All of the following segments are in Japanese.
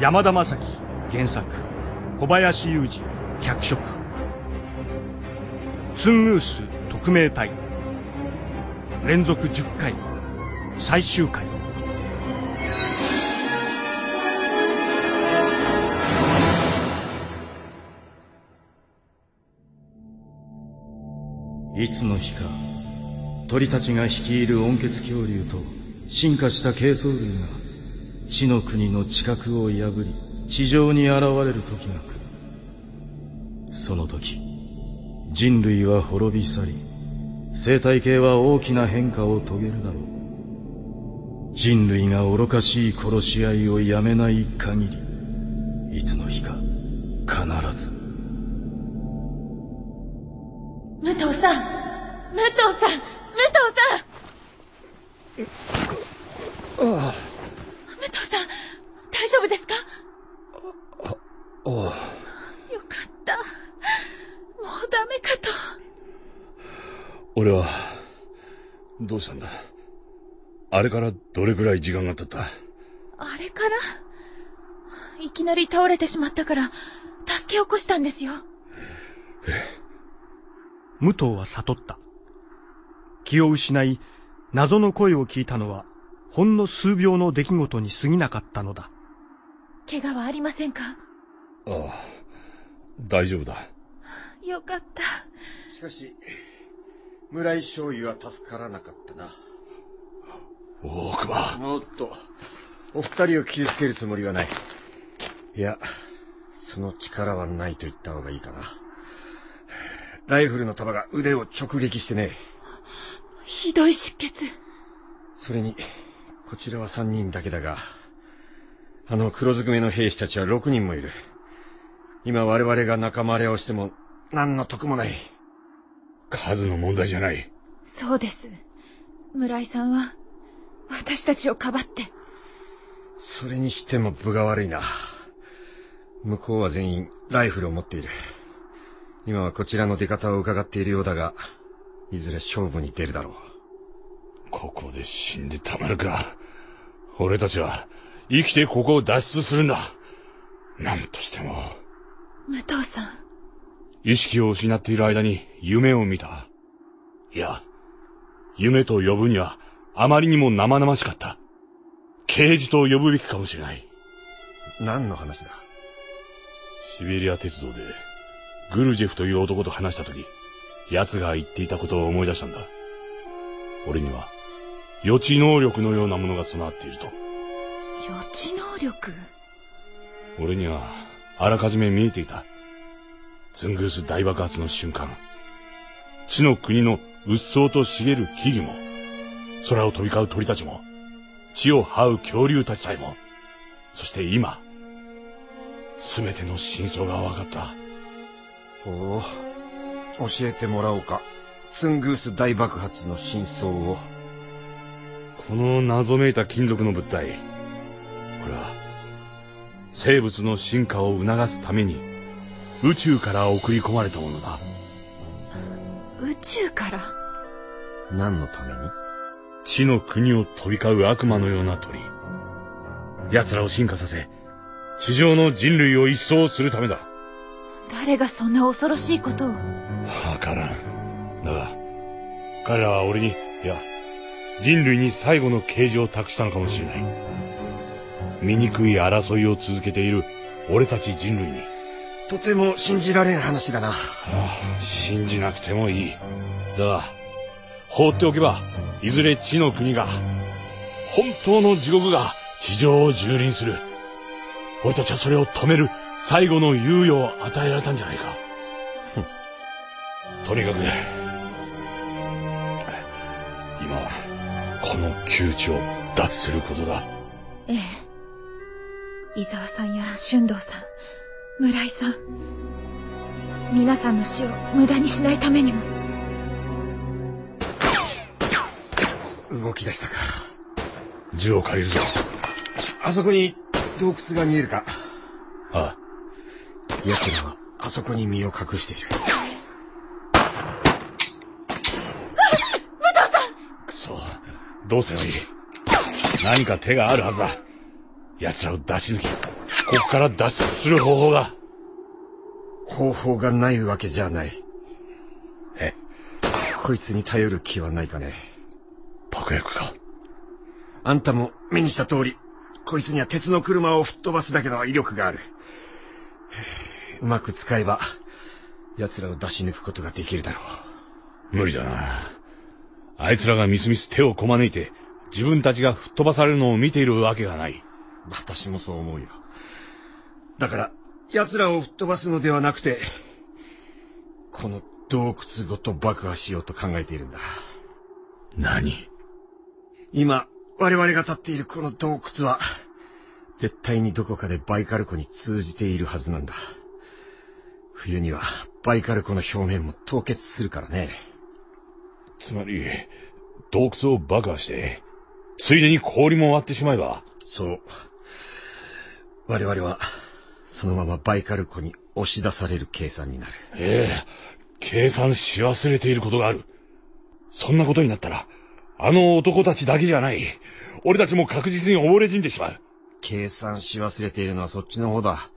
山田正樹原作。小林雄二脚色。ツングース特命隊。連続10回最終回。いつの日か鳥たちが率いる温血恐竜と進化した軽装類が地の国の地殻を破り地上に現れる時が来る。その時人類は滅び去り生態系は大きな変化を遂げるだろう。人類が愚かしい殺し合いをやめない限りいつの日か必ず。武藤さん武藤さん武藤さん。あ武藤さん大丈夫ですか？あ、ああ。よかった。もうダメかと。俺は、どうしたんだ？あれからどれくらい時間が経った？あれからいきなり倒れてしまったから助け起こしたんですよ。武藤は悟った。気を失い謎の声を聞いたのはほんの数秒の出来事に過ぎなかったのだ怪我はありませんか？ああ、大丈夫だ。よかったしかし、村井醤油は助からなかったな。大熊。おっと、お二人を傷つけるつもりはない。いや、その力はないと言った方がいいかな。ライフルの弾が腕を直撃してね。ひどい出血それに、こちらは三人だけだが、あの黒ずくめの兵士たちは六人もいる。今我々が仲間割れをしても何の得もない。数の問題じゃない。そうです村井さんは私たちをかばってそれにしても分が悪いな。向こうは全員ライフルを持っている。今はこちらの出方を伺っているようだが、いずれ勝負に出るだろう。ここで死んでたまるか。俺たちは生きてここを脱出するんだ。何としても。武藤さん意識を失っている間に夢を見た。いや、夢と呼ぶにはあまりにも生々しかった。刑事と呼ぶべきかもしれない。何の話だ？シベリア鉄道でグルジェフという男と話したとき、奴が言っていたことを思い出したんだ。俺には予知能力のようなものが備わっていると。予知能力？俺にはあらかじめ見えていた。ツングース大爆発の瞬間。地の国の鬱蒼と茂る木々も、空を飛び交う鳥たちも、地を這う恐竜たちさえも、そして今、すべての真相が分かった。おお、教えてもらおうか。ツングース大爆発の真相を。この謎めいた金属の物体。これは、生物の進化を促すために、宇宙から送り込まれたものだ。宇宙から？何のために？地の国を飛び交う悪魔のような鳥。奴らを進化させ、地上の人類を一掃するためだ。誰がそんな恐ろしいことを？わからん。だが、彼らは俺に、いや、人類に最後の啓示を託したのかもしれない。醜い争いを続けている俺たち人類に。とても信じられん話だな。ああ信じなくてもいい。だが、放っておけば、いずれ地の国が、本当の地獄が地上を蹂躙する。俺たちはそれを止める最後の猶予を与えられたんじゃないか。とにかく、今は、この窮地を脱することだ。ええ伊沢さんや俊道さん村井さん皆さんの死を無駄にしないためにも動き出したか。銃を借りるぞ。あそこに洞窟が見えるか。ああ、奴らはあそこに身を隠している。くそ、どうすればいい？何か手があるはずだ。奴らを出し抜き、ここから脱出する方法が。方法がないわけじゃない。え？こいつに頼る気はないかね。爆薬か？あんたも目にした通り、こいつには鉄の車を吹っ飛ばすだけの威力がある。うまく使えば、奴らを出し抜くことができるだろう。無理だな。あいつらがみすみす手をこまねいて、自分たちが吹っ飛ばされるのを見ているわけがない。私もそう思うよ。だから、奴らを吹っ飛ばすのではなくて、この洞窟ごと爆破しようと考えているんだ。何？今、我々が立っているこの洞窟は、絶対にどこかでバイカル湖に通じているはずなんだ。冬にはバイカル湖の表面も凍結するからね。つまり、洞窟を爆破して、ついでに氷も割ってしまえば。そう。我々は、そのままバイカル湖に押し出される計算になる。ええ計算し忘れていることがある。そんなことになったら、あの男たちだけじゃない。俺たちも確実に溺れ死んでしまう。計算し忘れているのはそっちの方だ。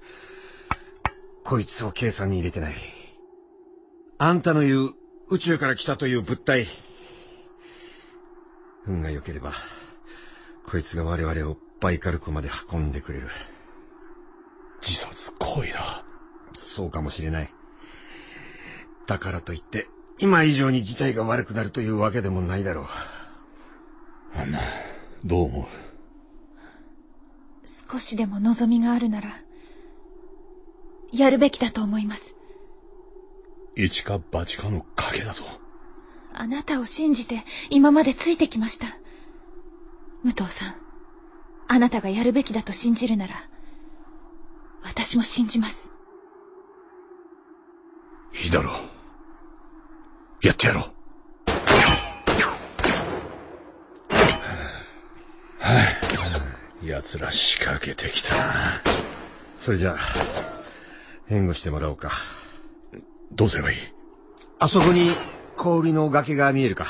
こいつを計算に入れてない。あんたの言う宇宙から来たという物体。運が良ければ、こいつが我々をバイカル湖まで運んでくれる。自殺行為だ。そうかもしれない。だからといって、今以上に事態が悪くなるというわけでもないだろう。アンナ、どう思う？少しでも望みがあるなら、やるべきだと思います。一か八かの賭けだぞ。あなたを信じて今までついてきました。武藤さん、あなたがやるべきだと信じるなら、私も信じます。いいだろう。やってやろう。奴ら仕掛けてきたな。それじゃあ、援護してもらおうか。どうすればいい？あそこに氷の崖が見えるか。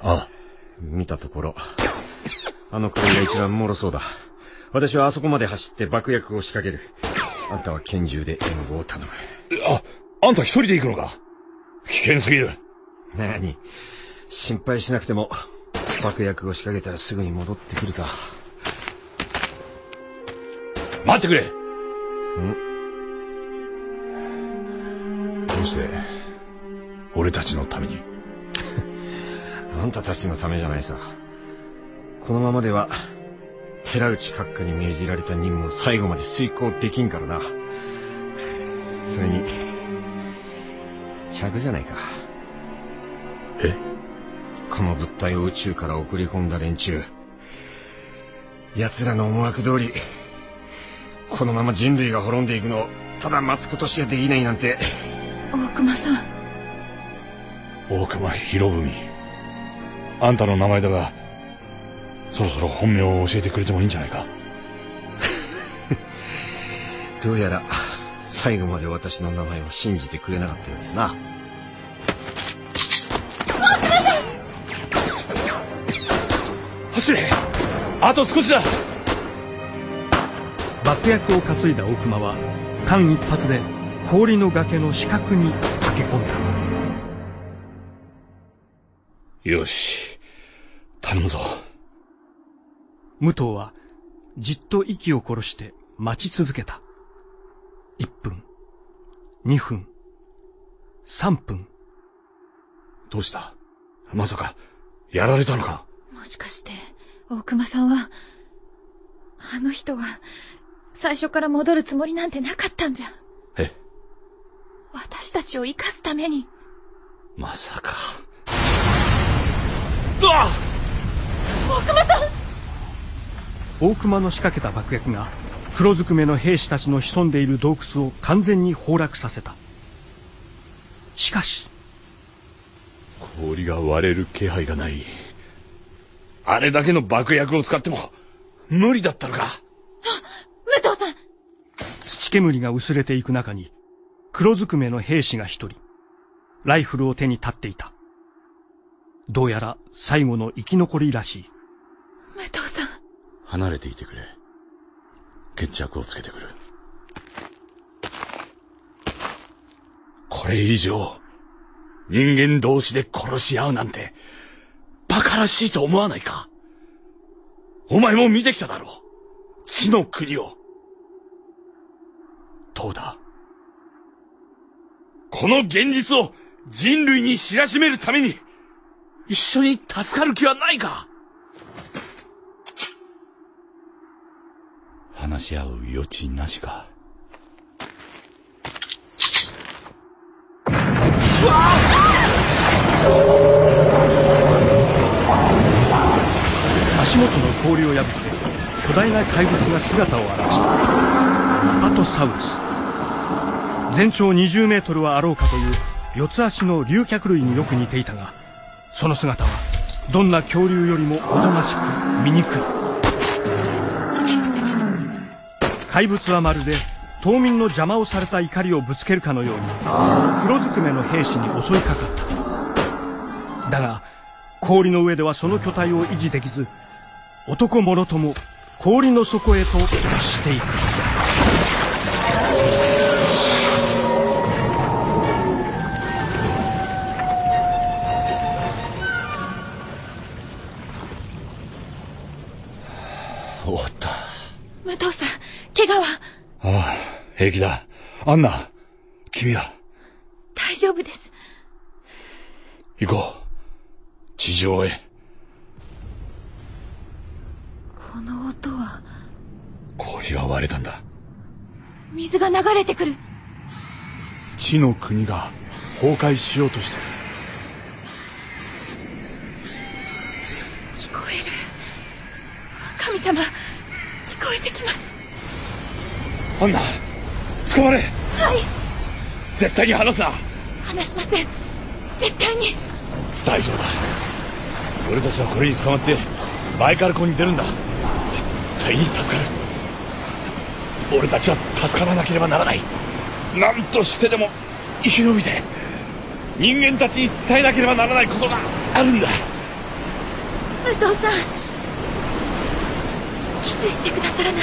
ああ。見たところ、あの氷が一番脆そうだ。私はあそこまで走って爆薬を仕掛ける。あんたは拳銃で援護を頼む。あ、あんた一人で行くのか？危険すぎる。なに、心配しなくても、爆薬を仕掛けたらすぐに戻ってくるさ。待ってくれん？して、俺たちのために あんたたちのためじゃないさ。このままでは、寺内閣下に命じられた任務を最後まで遂行できんからな。それに、100じゃないか。え？この物体を宇宙から送り込んだ連中。奴らの思惑通り、このまま人類が滅んでいくのをただ待つことしかできないなんて。大熊さん。大熊博文。あんたの名前だが、そろそろ本名を教えてくれてもいいんじゃないか。どうやら、最後まで私の名前を信じてくれなかったようですな。走れあと少しだ爆薬を担いだ大熊は間一髪で氷の崖の死角に駆け込んだ。よし。頼むぞ。武藤はじっと息を殺して待ち続けた。1分。2分。3分。どうした？まさかやられたのか？もしかして大熊さんはあの人は最初から戻るつもりなんてなかったんじゃ。たちを生かすために。まさか。うわ大熊さん大熊の仕掛けた爆薬が黒ずくめの兵士たちの潜んでいる洞窟を完全に崩落させた。しかし。氷が割れる気配がない。あれだけの爆薬を使っても無理だったのか。武藤さん土煙が薄れていく中に、黒ずくめの兵士が一人、ライフルを手に立っていた。どうやら最後の生き残りらしい。武藤さん。離れていてくれ。決着をつけてくる。これ以上、人間同士で殺し合うなんて、馬鹿らしいと思わないかお前も見てきただろう。地の国を。どうだ？この現実を人類に知らしめるために、一緒に助かる気はないか？話し合う余地なしか？足元の氷を破って巨大な怪物が姿を現した。アパトサウルス全長20メートルはあろうかという四つ足の竜脚類によく似ていたがその姿はどんな恐竜よりもおぞましく醜い。怪物はまるで島民の邪魔をされた怒りをぶつけるかのように黒ずくめの兵士に襲いかかった。だが氷の上ではその巨体を維持できず男もろとも氷の底へと落していく。怪我はああ、平気だ。アンナ、君は大丈夫です。行こう。地上へ。この音は、氷は割れたんだ。水が流れてくる。地の国が崩壊しようとしてる。聞こえる。神様。アンナ、捕まれはい、絶対に離すな話しません。絶対に。大丈夫だ。俺たちはこれに捕まって、バイカル湖に出るんだ。絶対に助かる。俺たちは助からなければならない。何としてでも生き延びて、人間たちに伝えなければならないことがあるんだ。武藤さん。キスしてくださらない。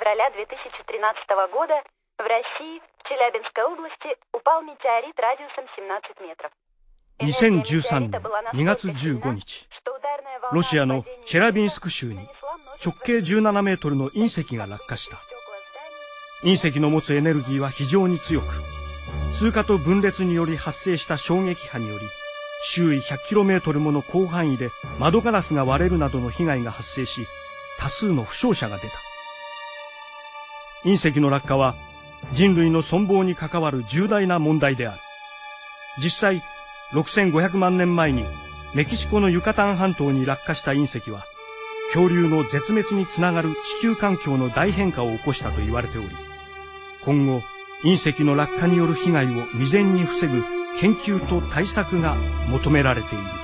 февраля 2013 года в России, в Челябинской области, упал метеорит радиусом 17 метров. 2013年2月15日、ロシアのチェラビンスク州に直径17メートルの隕石が落下した。隕石の持つエネルギーは非常に強く、通過と分裂により発生した衝撃波により、周囲 100km もの広範囲で窓ガラスが割れるなどの被害が発生し、多数の負傷者が出た。 隕石の落下は人類の存亡に関わる重大な問題である。実際、6500万年前にメキシコのユカタン半島に落下した隕石は、恐竜の絶滅につながる地球環境の大変化を起こしたと言われており、今後、隕石の落下による被害を未然に防ぐ研究と対策が求められている。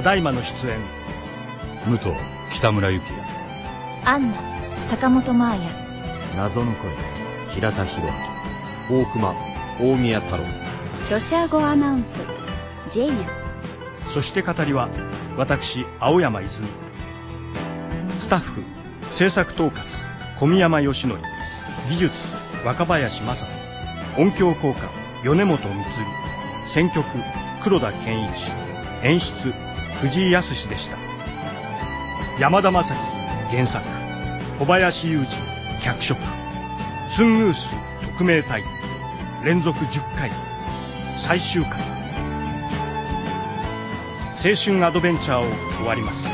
ただいまの出演、武藤、北村幸也。アンナ、坂本真綾。謎の声、平田博明。大熊、大宮太郎。ロシア語アナウンス、ジェイヤ。そして語りは、私、青山泉。スタッフ、制作統括、小宮山義則。技術、若林正人。音響効果、米本光。選曲、黒田健一。演出、藤井康でした。山田正樹、原作。小林雄二、脚色。ツングース、特命隊。連続10回。最終回。青春アドベンチャーを終わります。